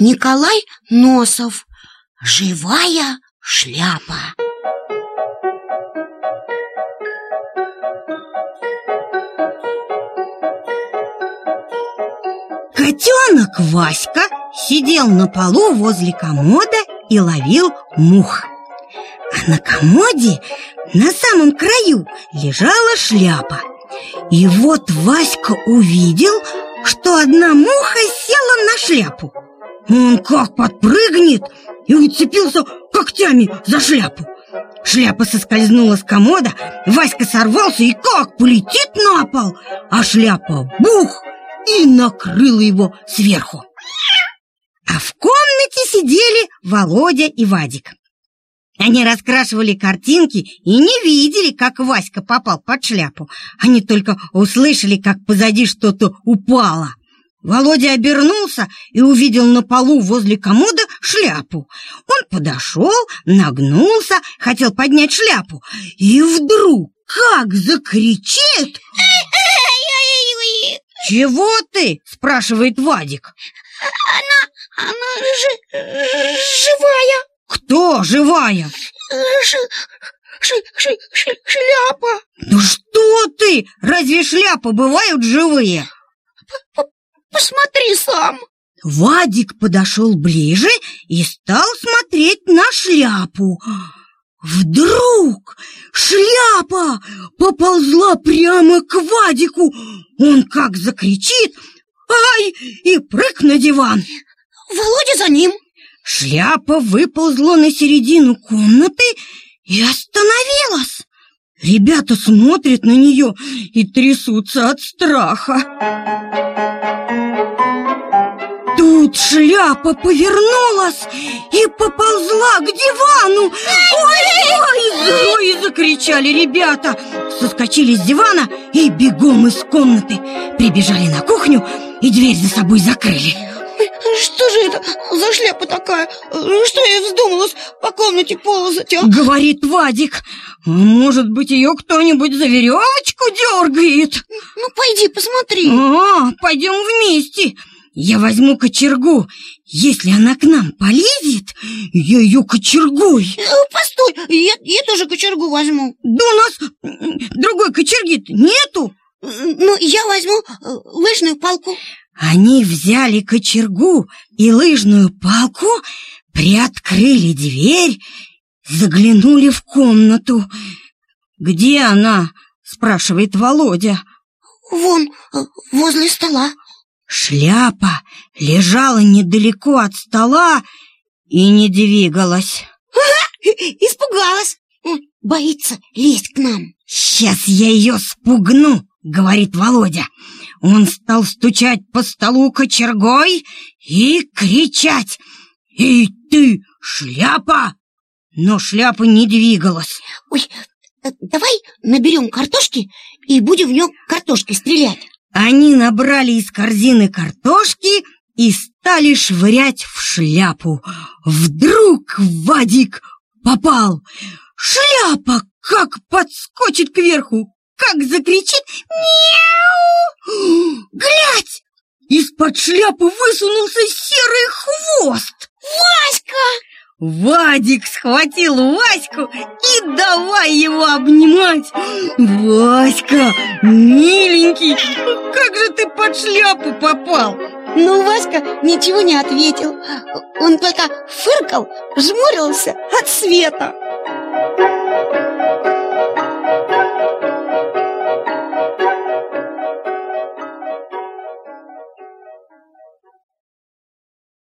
Николай Носов. Живая шляпа. Котенок Васька сидел на полу возле комода и ловил мух. А на комоде на самом краю лежала шляпа. И вот Васька увидел, что одна муха села на шляпу Он как подпрыгнет и уцепился когтями за шляпу Шляпа соскользнула с комода, Васька сорвался и как полетит на пол А шляпа бух и накрыла его сверху А в комнате сидели Володя и Вадик они раскрашивали картинки и не видели, как Васька попал под шляпу. Они только услышали, как позади что-то упало. Володя обернулся и увидел на полу возле комода шляпу. Он подошел, нагнулся, хотел поднять шляпу. И вдруг как закричит... «Чего ты?» — спрашивает Вадик. Она, она жи, живая кто живая? Ш, ш, ш, ш, шляпа Ну что ты? Разве шляпы бывают живые? -п Посмотри сам Вадик подошел ближе и стал смотреть на шляпу Вдруг шляпа поползла прямо к Вадику Он как закричит «Ай!» и прыг на диван Володя за ним Шляпа выползла на середину комнаты и остановилась. Ребята смотрят на нее и трясутся от страха. Тут шляпа повернулась и поползла к дивану. Ой, ой, ой, закричали ребята. Соскочили с дивана и бегом из комнаты. Прибежали на кухню и дверь за собой закрыли. Что же это за шляпа такая? Что я вздумалась по комнате ползать, а? Говорит Вадик Может быть, ее кто-нибудь за веревочку дергает? Ну, пойди посмотри А, пойдем вместе Я возьму кочергу Если она к нам полезет, я ее кочергой э, Постой, я, я тоже кочергу возьму Да у нас другой кочерги нету Ну, я возьму э, лыжную палку они взяли кочергу и лыжную палку, приоткрыли дверь, заглянули в комнату. «Где она?» — спрашивает Володя. «Вон, возле стола». Шляпа лежала недалеко от стола и не двигалась. Испугалась. Боится лезть к нам. «Сейчас я ее спугну», — говорит Володя. Он стал стучать по столу кочергой и кричать «Эй ты, шляпа!» Но шляпа не двигалась. Ой, э, давай наберем картошки и будем в нее картошкой стрелять. Они набрали из корзины картошки и стали швырять в шляпу. Вдруг Вадик попал. Шляпа как подскочит кверху, как закричит «Мяу!» Глядь! Из-под шляпы высунулся серый хвост Васька! Вадик схватил Ваську и давай его обнимать. Васька, миленький, как же ты под шляпу попал? Но Васька ничего не ответил. Он только фыркал, жмурился от света